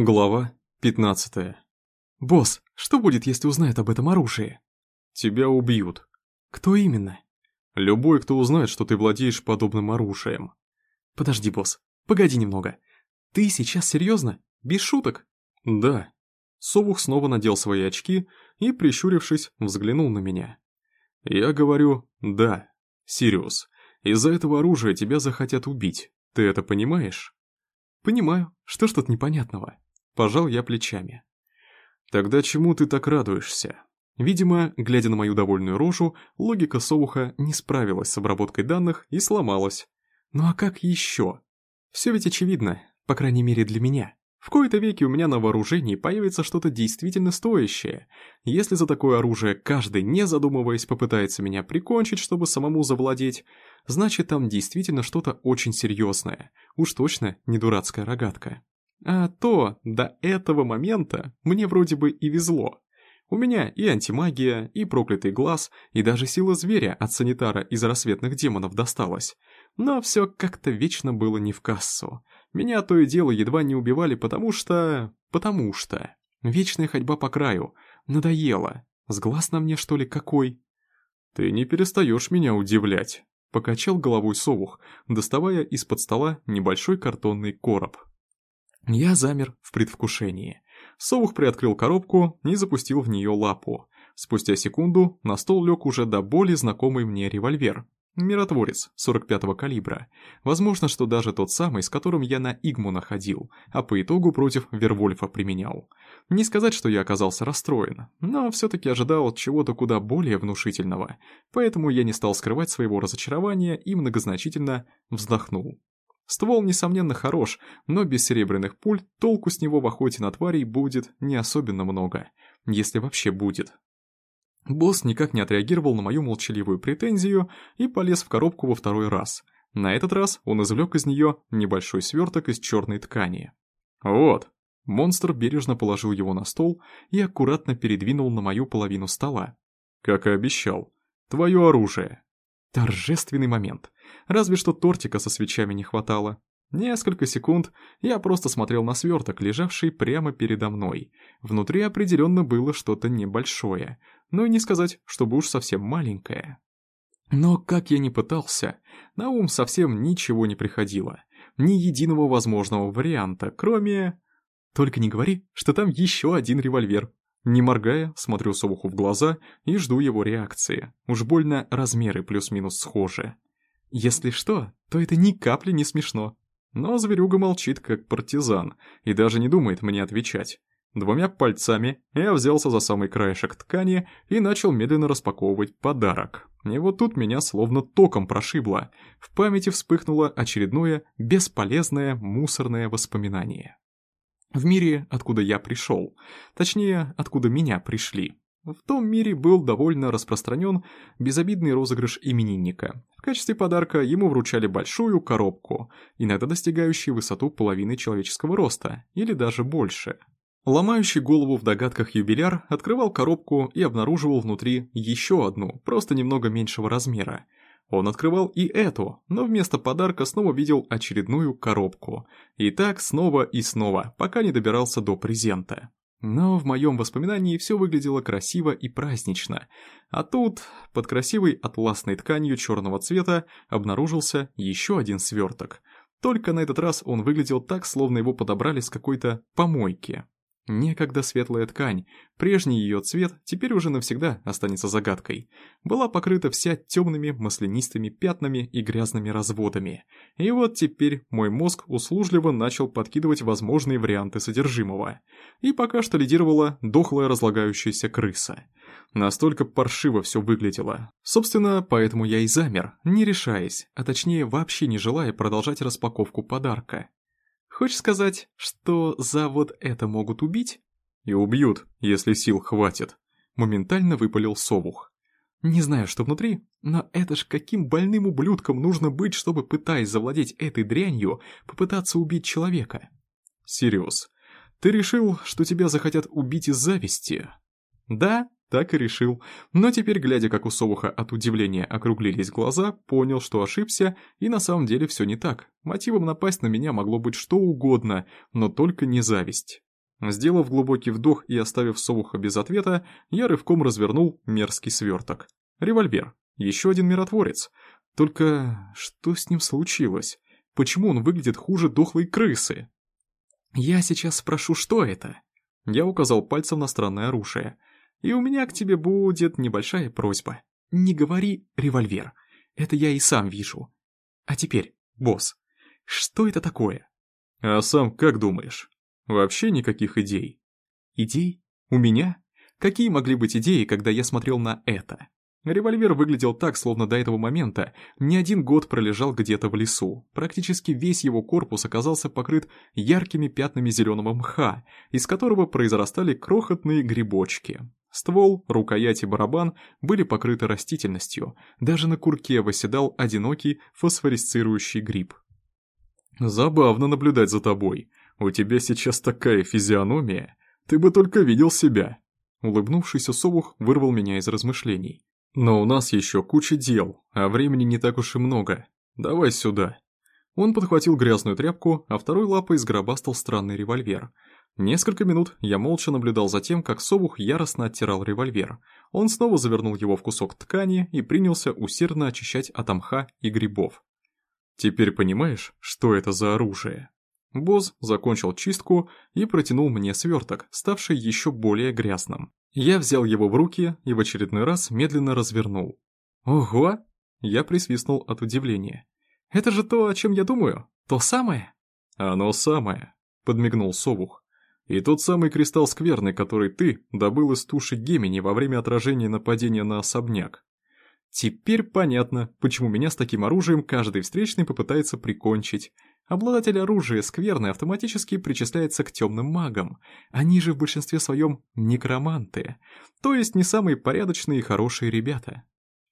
Глава 15. «Босс, что будет, если узнают об этом оружии?» Тебя убьют. «Кто именно?» Любой, кто узнает, что ты владеешь подобным оружием. «Подожди, босс, погоди немного. Ты сейчас серьезно? Без шуток?» Да. Совух снова надел свои очки и, прищурившись, взглянул на меня. Я говорю «да». Сириус, из-за этого оружия тебя захотят убить. Ты это понимаешь? «Понимаю. Что ж тут непонятного?» Пожал я плечами. Тогда чему ты так радуешься? Видимо, глядя на мою довольную рожу, логика Совуха не справилась с обработкой данных и сломалась. Ну а как еще? Все ведь очевидно, по крайней мере для меня. В кои-то веки у меня на вооружении появится что-то действительно стоящее. Если за такое оружие каждый, не задумываясь, попытается меня прикончить, чтобы самому завладеть, значит там действительно что-то очень серьезное. Уж точно не дурацкая рогатка. А то, до этого момента, мне вроде бы и везло. У меня и антимагия, и проклятый глаз, и даже сила зверя от санитара из рассветных демонов досталась. Но все как-то вечно было не в кассу. Меня то и дело едва не убивали, потому что... потому что... Вечная ходьба по краю. Надоело. С глаз на мне, что ли, какой? «Ты не перестаешь меня удивлять», — покачал головой совух, доставая из-под стола небольшой картонный короб. Я замер в предвкушении. Совух приоткрыл коробку и запустил в нее лапу. Спустя секунду на стол лег уже до боли знакомый мне револьвер. Миротворец 45-го калибра. Возможно, что даже тот самый, с которым я на Игму находил, а по итогу против Вервольфа применял. Не сказать, что я оказался расстроен, но все-таки ожидал чего-то куда более внушительного, поэтому я не стал скрывать своего разочарования и многозначительно вздохнул. Ствол, несомненно, хорош, но без серебряных пуль толку с него в охоте на тварей будет не особенно много, если вообще будет. Босс никак не отреагировал на мою молчаливую претензию и полез в коробку во второй раз. На этот раз он извлек из нее небольшой сверток из черной ткани. «Вот». Монстр бережно положил его на стол и аккуратно передвинул на мою половину стола. «Как и обещал. Твое оружие». Торжественный момент. Разве что тортика со свечами не хватало. Несколько секунд я просто смотрел на сверток, лежавший прямо передо мной. Внутри определенно было что-то небольшое, но и не сказать, чтобы уж совсем маленькое. Но как я ни пытался, на ум совсем ничего не приходило. Ни единого возможного варианта, кроме... Только не говори, что там еще один револьвер. Не моргая, смотрю Совуху в глаза и жду его реакции. Уж больно размеры плюс-минус схожи. Если что, то это ни капли не смешно. Но зверюга молчит, как партизан, и даже не думает мне отвечать. Двумя пальцами я взялся за самый краешек ткани и начал медленно распаковывать подарок. И вот тут меня словно током прошибло. В памяти вспыхнуло очередное бесполезное мусорное воспоминание. В мире, откуда я пришел. Точнее, откуда меня пришли. В том мире был довольно распространен безобидный розыгрыш именинника. В качестве подарка ему вручали большую коробку, иногда достигающую высоту половины человеческого роста, или даже больше. Ломающий голову в догадках юбиляр открывал коробку и обнаруживал внутри еще одну, просто немного меньшего размера. Он открывал и эту, но вместо подарка снова видел очередную коробку. И так снова и снова, пока не добирался до презента. Но в моем воспоминании все выглядело красиво и празднично. А тут, под красивой атласной тканью черного цвета, обнаружился еще один сверток. Только на этот раз он выглядел так, словно его подобрали с какой-то помойки. Некогда светлая ткань, прежний ее цвет теперь уже навсегда останется загадкой, была покрыта вся темными маслянистыми пятнами и грязными разводами. И вот теперь мой мозг услужливо начал подкидывать возможные варианты содержимого. И пока что лидировала дохлая разлагающаяся крыса. Настолько паршиво все выглядело. Собственно, поэтому я и замер, не решаясь, а точнее вообще не желая продолжать распаковку подарка. Хочешь сказать, что за вот это могут убить? И убьют, если сил хватит. Моментально выпалил совух. Не знаю, что внутри, но это ж каким больным ублюдком нужно быть, чтобы, пытаясь завладеть этой дрянью, попытаться убить человека? Сириус, ты решил, что тебя захотят убить из зависти? Да, так и решил. Но теперь, глядя, как у Совуха от удивления округлились глаза, понял, что ошибся, и на самом деле все не так. Мотивом напасть на меня могло быть что угодно, но только не зависть. Сделав глубокий вдох и оставив совуха без ответа, я рывком развернул мерзкий сверток. Револьвер. Еще один миротворец. Только что с ним случилось? Почему он выглядит хуже дохлой крысы? Я сейчас спрошу, что это? Я указал пальцем на странное оружие. И у меня к тебе будет небольшая просьба. Не говори «револьвер». Это я и сам вижу. А теперь, босс, что это такое? А сам как думаешь? Вообще никаких идей. Идей? У меня? Какие могли быть идеи, когда я смотрел на это? Револьвер выглядел так, словно до этого момента не один год пролежал где-то в лесу. Практически весь его корпус оказался покрыт яркими пятнами зеленого мха, из которого произрастали крохотные грибочки. Ствол, рукоять и барабан были покрыты растительностью, даже на курке восседал одинокий фосфорисцирующий гриб. «Забавно наблюдать за тобой», «У тебя сейчас такая физиономия, ты бы только видел себя». Улыбнувшийся совух вырвал меня из размышлений. «Но у нас еще куча дел, а времени не так уж и много. Давай сюда». Он подхватил грязную тряпку, а второй лапой сгробастал странный револьвер. Несколько минут я молча наблюдал за тем, как совух яростно оттирал револьвер. Он снова завернул его в кусок ткани и принялся усердно очищать от мха и грибов. «Теперь понимаешь, что это за оружие?» Боз закончил чистку и протянул мне сверток, ставший еще более грязным. Я взял его в руки и в очередной раз медленно развернул. «Ого!» Я присвистнул от удивления. «Это же то, о чем я думаю? То самое?» «Оно самое», — подмигнул Совух. «И тот самый кристалл скверный, который ты добыл из туши Гемини во время отражения нападения на особняк. Теперь понятно, почему меня с таким оружием каждый встречный попытается прикончить. Обладатель оружия скверны автоматически причисляется к темным магам. Они же в большинстве своем некроманты, то есть не самые порядочные и хорошие ребята.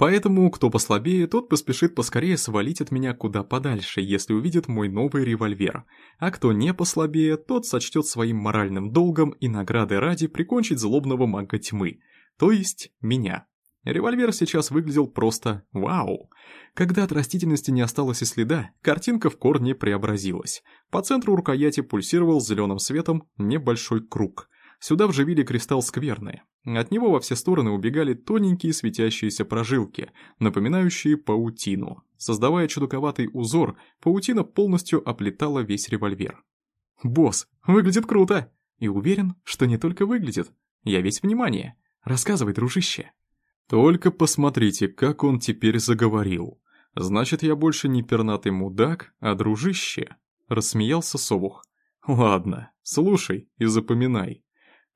Поэтому, кто послабее, тот поспешит поскорее свалить от меня куда подальше, если увидит мой новый револьвер. А кто не послабее, тот сочтет своим моральным долгом и награды ради прикончить злобного мага тьмы, то есть меня. Револьвер сейчас выглядел просто вау. Когда от растительности не осталось и следа, картинка в корне преобразилась. По центру рукояти пульсировал зеленым светом небольшой круг. Сюда вживили кристалл скверны. От него во все стороны убегали тоненькие светящиеся прожилки, напоминающие паутину. Создавая чудаковатый узор, паутина полностью оплетала весь револьвер. «Босс, выглядит круто!» И уверен, что не только выглядит. Я весь внимание. Рассказывай, дружище. Только посмотрите, как он теперь заговорил. Значит, я больше не пернатый мудак, а дружище. Рассмеялся Совух. Ладно, слушай и запоминай.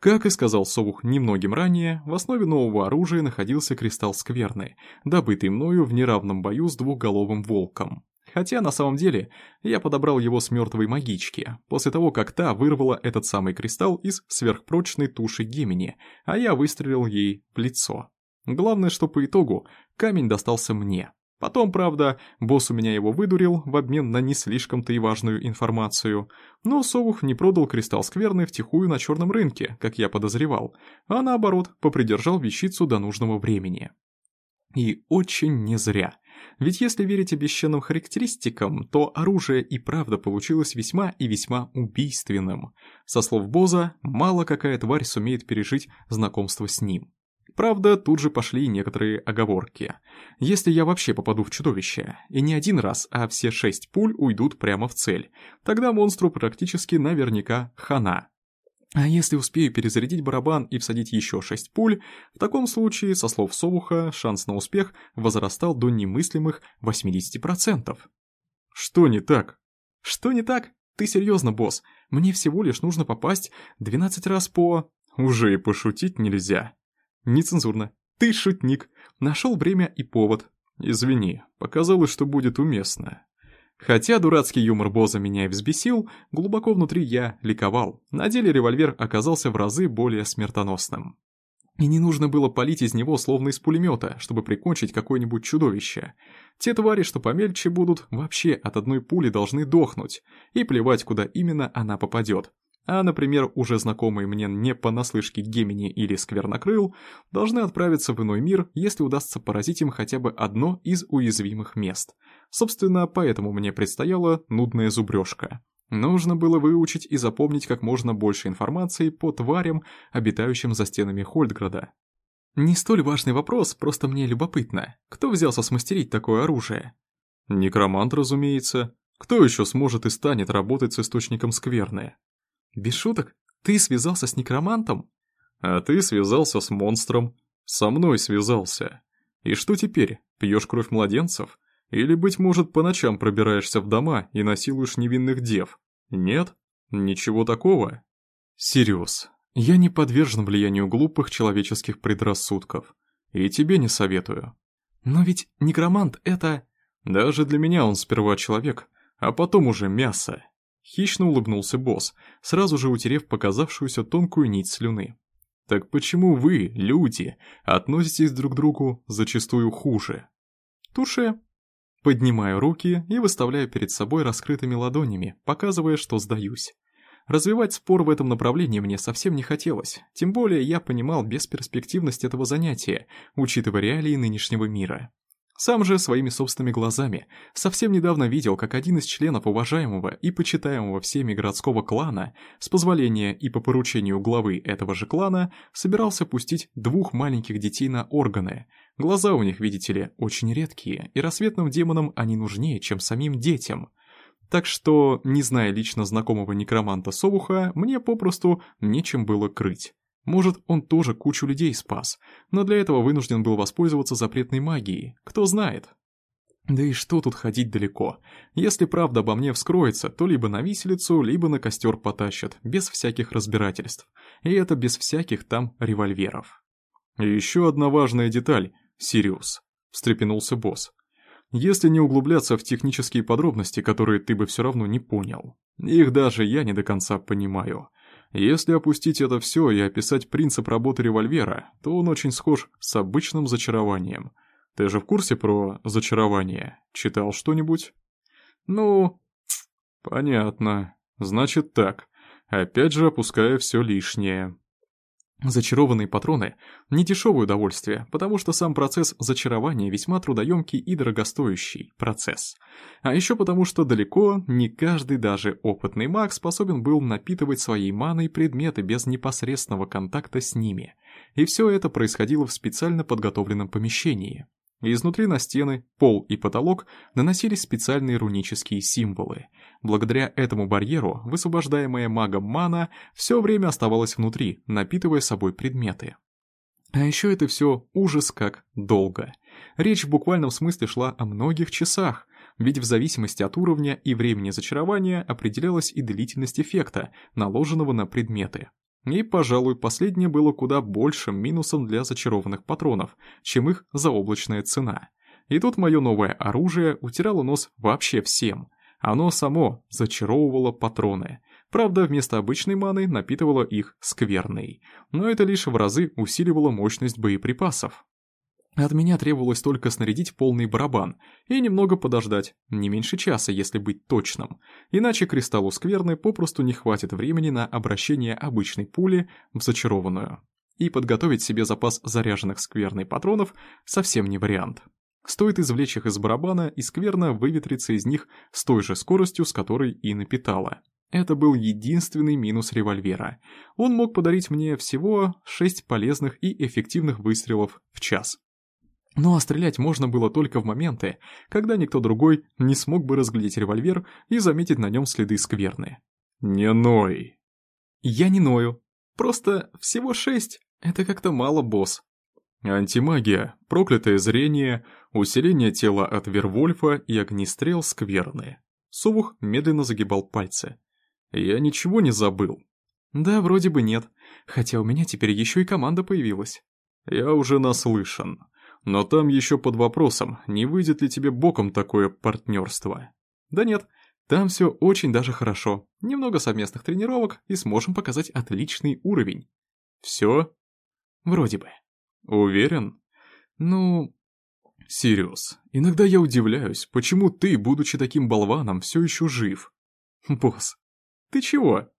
Как и сказал Совух немногим ранее, в основе нового оружия находился кристалл скверны, добытый мною в неравном бою с двухголовым волком. Хотя на самом деле я подобрал его с мертвой магички, после того как та вырвала этот самый кристалл из сверхпрочной туши Гемини, а я выстрелил ей в лицо. Главное, что по итогу камень достался мне. Потом, правда, босс у меня его выдурил в обмен на не слишком-то и важную информацию. Но Совух не продал кристалл скверный втихую на черном рынке, как я подозревал, а наоборот, попридержал вещицу до нужного времени. И очень не зря. Ведь если верить обещанным характеристикам, то оружие и правда получилось весьма и весьма убийственным. Со слов Боза, мало какая тварь сумеет пережить знакомство с ним. Правда, тут же пошли некоторые оговорки. Если я вообще попаду в чудовище, и не один раз, а все шесть пуль уйдут прямо в цель, тогда монстру практически наверняка хана. А если успею перезарядить барабан и всадить еще шесть пуль, в таком случае, со слов Совуха, шанс на успех возрастал до немыслимых 80%. Что не так? Что не так? Ты серьезно, босс? Мне всего лишь нужно попасть 12 раз по... Уже и пошутить нельзя. Нецензурно. Ты шутник. Нашел время и повод. Извини, показалось, что будет уместно. Хотя дурацкий юмор Боза меня и взбесил, глубоко внутри я ликовал. На деле револьвер оказался в разы более смертоносным. И не нужно было палить из него словно из пулемета, чтобы прикончить какое-нибудь чудовище. Те твари, что помельче будут, вообще от одной пули должны дохнуть. И плевать, куда именно она попадет. А, например, уже знакомые мне не понаслышке Гемини или Сквернокрыл должны отправиться в иной мир, если удастся поразить им хотя бы одно из уязвимых мест. Собственно, поэтому мне предстояла нудная зубрежка. Нужно было выучить и запомнить как можно больше информации по тварям, обитающим за стенами Хольдграда. Не столь важный вопрос, просто мне любопытно. Кто взялся смастерить такое оружие? Некромант, разумеется. Кто еще сможет и станет работать с источником скверны? Без шуток, ты связался с некромантом? А ты связался с монстром. Со мной связался. И что теперь, пьешь кровь младенцев? Или, быть может, по ночам пробираешься в дома и насилуешь невинных дев? Нет? Ничего такого? Сириус, я не подвержен влиянию глупых человеческих предрассудков. И тебе не советую. Но ведь некромант — это... Даже для меня он сперва человек, а потом уже мясо. Хищно улыбнулся босс, сразу же утерев показавшуюся тонкую нить слюны. Так почему вы, люди, относитесь друг к другу зачастую хуже? Туше. Поднимаю руки и выставляю перед собой раскрытыми ладонями, показывая, что сдаюсь. Развивать спор в этом направлении мне совсем не хотелось, тем более я понимал бесперспективность этого занятия, учитывая реалии нынешнего мира. Сам же своими собственными глазами совсем недавно видел, как один из членов уважаемого и почитаемого всеми городского клана, с позволения и по поручению главы этого же клана, собирался пустить двух маленьких детей на органы. Глаза у них, видите ли, очень редкие, и рассветным демонам они нужнее, чем самим детям. Так что, не зная лично знакомого некроманта Совуха, мне попросту нечем было крыть. Может, он тоже кучу людей спас, но для этого вынужден был воспользоваться запретной магией, кто знает. Да и что тут ходить далеко? Если правда обо мне вскроется, то либо на виселицу, либо на костер потащат, без всяких разбирательств. И это без всяких там револьверов. И еще одна важная деталь, Сириус, встрепенулся босс. Если не углубляться в технические подробности, которые ты бы все равно не понял. Их даже я не до конца понимаю. Если опустить это все и описать принцип работы револьвера, то он очень схож с обычным зачарованием. Ты же в курсе про зачарование? Читал что-нибудь? Ну... Понятно. Значит так. Опять же опуская все лишнее. Зачарованные патроны – не дешевое удовольствие, потому что сам процесс зачарования весьма трудоемкий и дорогостоящий процесс. А еще потому, что далеко не каждый даже опытный маг способен был напитывать своей маной предметы без непосредственного контакта с ними. И все это происходило в специально подготовленном помещении. Изнутри на стены, пол и потолок наносились специальные рунические символы. Благодаря этому барьеру высвобождаемая магом мана все время оставалась внутри, напитывая собой предметы. А еще это все ужас как долго. Речь в буквальном смысле шла о многих часах, ведь в зависимости от уровня и времени зачарования определялась и длительность эффекта, наложенного на предметы. И, пожалуй, последнее было куда большим минусом для зачарованных патронов, чем их заоблачная цена. И тут мое новое оружие утирало нос вообще всем. Оно само зачаровывало патроны. Правда, вместо обычной маны напитывало их скверной. Но это лишь в разы усиливало мощность боеприпасов. От меня требовалось только снарядить полный барабан и немного подождать, не меньше часа, если быть точным, иначе кристаллу скверны попросту не хватит времени на обращение обычной пули в зачарованную. И подготовить себе запас заряженных скверной патронов совсем не вариант. Стоит извлечь их из барабана, и скверна выветрится из них с той же скоростью, с которой и напитала. Это был единственный минус револьвера. Он мог подарить мне всего 6 полезных и эффективных выстрелов в час. Ну а стрелять можно было только в моменты, когда никто другой не смог бы разглядеть револьвер и заметить на нем следы скверны. «Не ной!» «Я не ною. Просто всего шесть. Это как-то мало, босс». Антимагия, проклятое зрение, усиление тела от Вервольфа и огнестрел скверны. Совух медленно загибал пальцы. «Я ничего не забыл». «Да, вроде бы нет. Хотя у меня теперь еще и команда появилась». «Я уже наслышан. Но там еще под вопросом, не выйдет ли тебе боком такое партнерство. Да нет, там все очень даже хорошо. Немного совместных тренировок и сможем показать отличный уровень. Все? Вроде бы. Уверен? Ну... Сириус, иногда я удивляюсь, почему ты, будучи таким болваном, все еще жив. Босс, ты чего?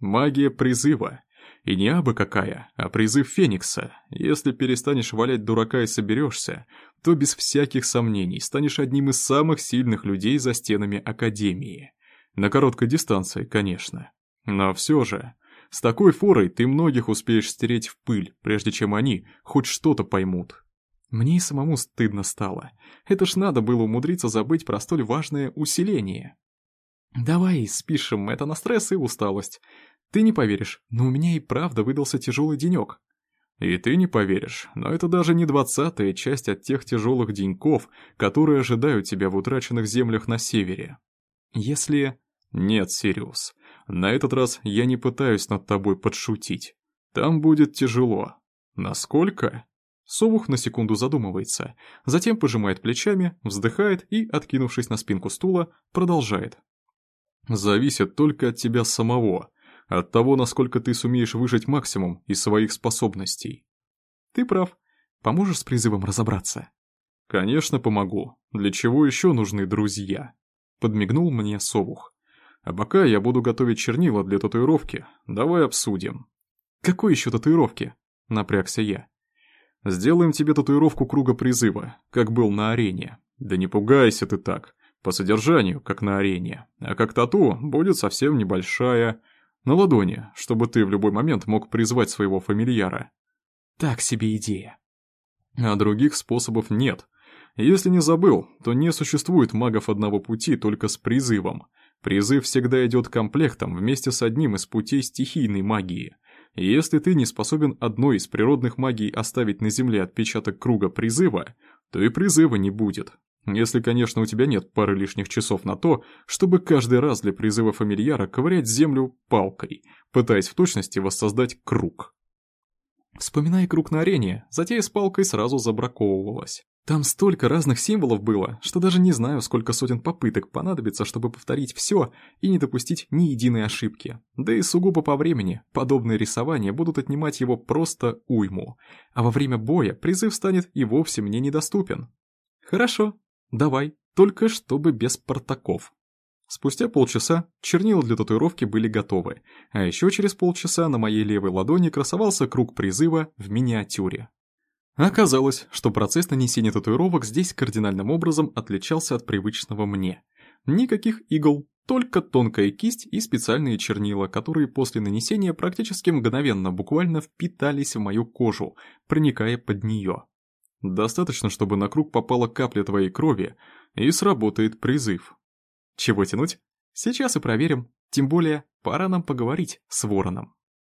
Магия призыва. И не абы какая, а призыв Феникса. Если перестанешь валять дурака и соберешься, то без всяких сомнений станешь одним из самых сильных людей за стенами Академии. На короткой дистанции, конечно. Но все же, с такой форой ты многих успеешь стереть в пыль, прежде чем они хоть что-то поймут. Мне и самому стыдно стало. Это ж надо было умудриться забыть про столь важное усиление. Давай спишем это на стресс и усталость. Ты не поверишь, но у меня и правда выдался тяжелый денек. И ты не поверишь, но это даже не двадцатая часть от тех тяжелых деньков, которые ожидают тебя в утраченных землях на севере. Если... Нет, Сириус, на этот раз я не пытаюсь над тобой подшутить. Там будет тяжело. Насколько? Совух на секунду задумывается, затем пожимает плечами, вздыхает и, откинувшись на спинку стула, продолжает. Зависит только от тебя самого, от того, насколько ты сумеешь выжить максимум из своих способностей. Ты прав. Поможешь с призывом разобраться? Конечно, помогу. Для чего еще нужны друзья? Подмигнул мне Совух. А пока я буду готовить чернила для татуировки. Давай обсудим. Какой еще татуировки? Напрягся я. Сделаем тебе татуировку круга призыва, как был на арене. Да не пугайся ты так. По содержанию, как на арене. А как тату, будет совсем небольшая. На ладони, чтобы ты в любой момент мог призвать своего фамильяра. Так себе идея. А других способов нет. Если не забыл, то не существует магов одного пути только с призывом. Призыв всегда идет комплектом вместе с одним из путей стихийной магии. И если ты не способен одной из природных магий оставить на земле отпечаток круга призыва, то и призыва не будет. Если, конечно, у тебя нет пары лишних часов на то, чтобы каждый раз для призыва фамильяра ковырять землю палкой, пытаясь в точности воссоздать круг. Вспоминая круг на арене, затея с палкой сразу забраковывалась. Там столько разных символов было, что даже не знаю, сколько сотен попыток понадобится, чтобы повторить все и не допустить ни единой ошибки. Да и сугубо по времени, подобные рисования будут отнимать его просто уйму. А во время боя призыв станет и вовсе мне недоступен. Хорошо, Давай, только чтобы без портаков. Спустя полчаса чернила для татуировки были готовы, а еще через полчаса на моей левой ладони красовался круг призыва в миниатюре. Оказалось, что процесс нанесения татуировок здесь кардинальным образом отличался от привычного мне. Никаких игл, только тонкая кисть и специальные чернила, которые после нанесения практически мгновенно буквально впитались в мою кожу, проникая под нее. Достаточно, чтобы на круг попала капля твоей крови, и сработает призыв. Чего тянуть? Сейчас и проверим. Тем более, пора нам поговорить с Вороном.